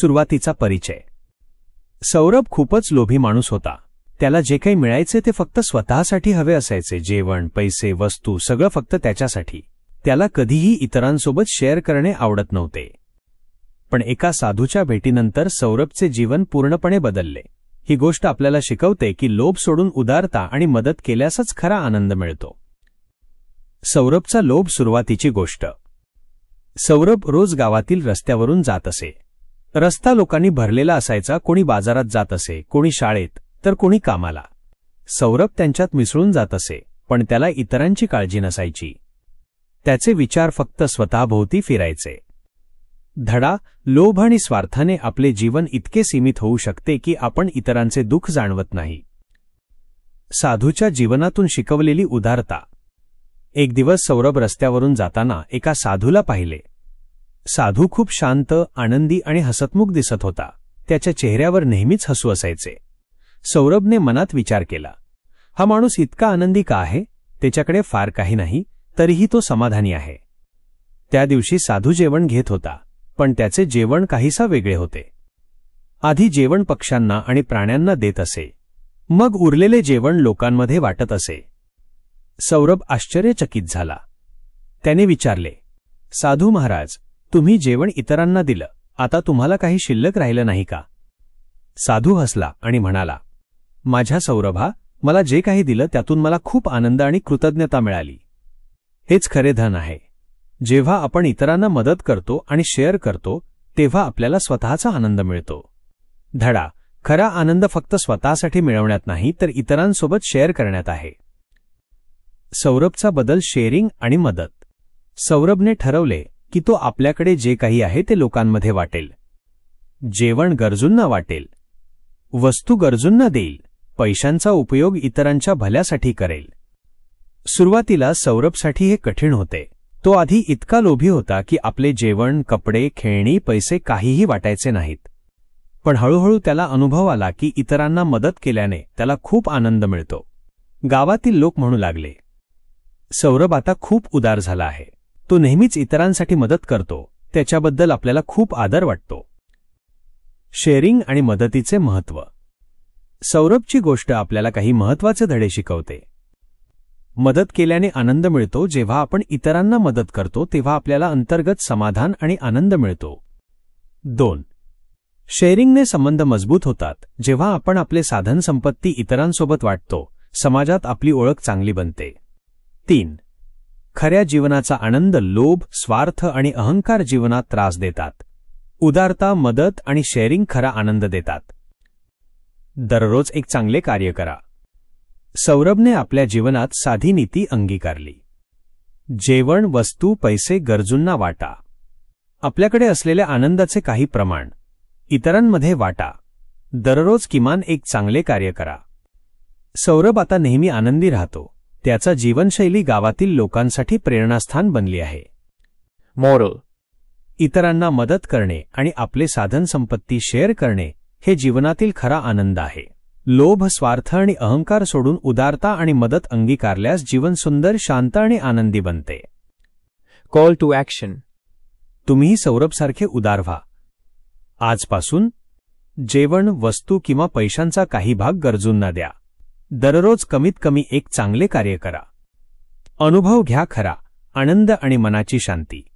सुरुवातीचा परिचय. सौरभ खूपच लोभी माणूस होता. त्याला जे काही मिळायचे ते फक्त स्वतःसाठी हवे असायचे जेवण पैसे वस्तू सगळं फक्त त्याच्यासाठी. त्याला कधीही इतरांसोबत शेअर करणे आवडत नव्हते. पण एका साधूच्या भेटीनंतर सौरभचे जीवन पूर्णपणे बदलले. ही गोष्ट आपल्याला शिकवते की लोभ सोडून उदारता आणि मदत केल्यासच खरा आनंद मिळतो. सौरभचा लोभ सुरुवातीची गोष्ट. सौरभ रोज गावातील रस्त्यावरून जात असे. रस्ता लोकांनी भरलेला असायचा कोणी बाजारात जात असे कोणी शाळेत तर कोणी कामाला. सौरभ त्यांच्यात मिसळून जात असे पण त्याला इतरांची काळजी नसायची. त्याचे विचार फक्त स्वतःभोवती फिरायचे. धडा लोभ आणि स्वार्थाने आपले जीवन इतके सीमित होऊ शकते की आपण इतरांचे दुःख जाणवत नाही. साधूच्या जीवनातून शिकवलेली उदारता. एक दिवस सौरभ रस्त्यावरून जाताना एका साधूला पाहिले. साधू खूप शांत आनंदी आणि हसतमुख दिसत होता. त्याच्या चेहऱ्यावर नेहमीच हसू असायचे. सौरभने मनात विचार केला. हा माणूस इतका आनंदी का आहे? त्याच्याकडे फार काही नाही तरीही तो समाधानी आहे. त्या दिवशी साधू जेवण घेत होता पण त्याचे जेवण काहीसा वेगळे होते. आधी जेवण पक्ष्यांना आणि प्राण्यांना देत असे. मग उरलेले जेवण लोकांमध्ये वाटत असे. सौरभ आश्चर्यचकित झाला. त्याने विचारले साधू महाराज तुम्ही जेवण इतरांना दिलं आता तुम्हाला काही शिल्लक राहिलं नाही का? साधू हसला आणि म्हणाला माझ्या सौरभा मला जे काही दिलं त्यातून मला खूप आनंद आणि कृतज्ञता मिळाली. हेच खरे धन आहे. जेव्हा आपण इतरांना मदत करतो आणि शेअर करतो तेव्हा आपल्याला स्वतःचा आनंद मिळतो. धडा खरा आनंद फक्त स्वतःसाठी मिळवण्यात नाही तर इतरांसोबत शेअर करण्यात आहे. सौरभचा बदल शेअरिंग आणि मदत. सौरभने ठरवले की तो आपल्याकडे जे काही आहे ते लोकांमध्ये वाटेल. जेवण गरजूंना वाटेल. वस्तू गरजूंना देईल. पैशांचा उपयोग इतरांच्या भल्यासाठी करेल. सुरुवातीला सौरभसाठी हे कठीण होते. तो आधी इतका लोभी होता की आपले जेवण कपडे खेळणी पैसे काहीही वाटायचे नाहीत. पण हळूहळू त्याला अनुभव आला की इतरांना मदत केल्याने त्याला खूप आनंद मिळतो. गावातील लोक म्हणू लागले सौरभ आता खूप उदार झाला आहे. तो नेहमीच इतरांसाठी मदत करतो. त्याच्याबद्दल आपल्याला खूप आदर वाटतो. शेअरिंग आणि मदतीचे महत्त्व. सौरभची गोष्ट आपल्याला काही महत्त्वाचे धडे शिकवते. मदत केल्याने आनंद मिळतो जेव्हा आपण इतरांना मदत करतो तेव्हा आपल्याला अंतर्गत समाधान आणि आनंद मिळतो. दोन. शेअरिंगने संबंध मजबूत होतात. जेव्हा आपण आपले साधन संपत्ती इतरांसोबत वाटतो समाजात आपली ओळख चांगली बनते. तीन. खऱ्या जीवनाचा आनंद लोभ स्वार्थ आणि अहंकार जीवनात त्रास देतात. उदारता मदत आणि शेअरिंग खरा आनंद देतात. दररोज एक चांगले कार्य करा. सौरभने आपल्या जीवनात साधी नीती अंगीकारली. जेवण वस्तू पैसे गरजूंना वाटा. आपल्याकडे असलेल्या आनंदाचे काही प्रमाण इतरांमध्ये वाटा. दररोज किमान एक चांगले कार्य करा. सौरभ आता नेहमी आनंदी राहतो. त्याचा जीवनशैली गावातील लोकांसाठी प्रेरणास्थान बनली आहे. moral, इतरांना मदत करणे आणि आपले साधन संपत्ती शेअर करणे हे जीवनातील खरा आनंद आहे. लोभ स्वार्थ आणि अहंकार सोडून उदारता आणि मदत अंगीकारल्यास जीवन सुंदर शांत आणि आनंदी बनते. Call to action, तुम्ही सौरभसारखे उदार व्हा. आजपासून जेवण वस्तू किंवा पैशांचा काही भाग गरजूंना द्या. दररोज कमीत कमी एक चांगले कार्य करा. अनुभव घ्या खरा आनंद आणि मनाची शांती.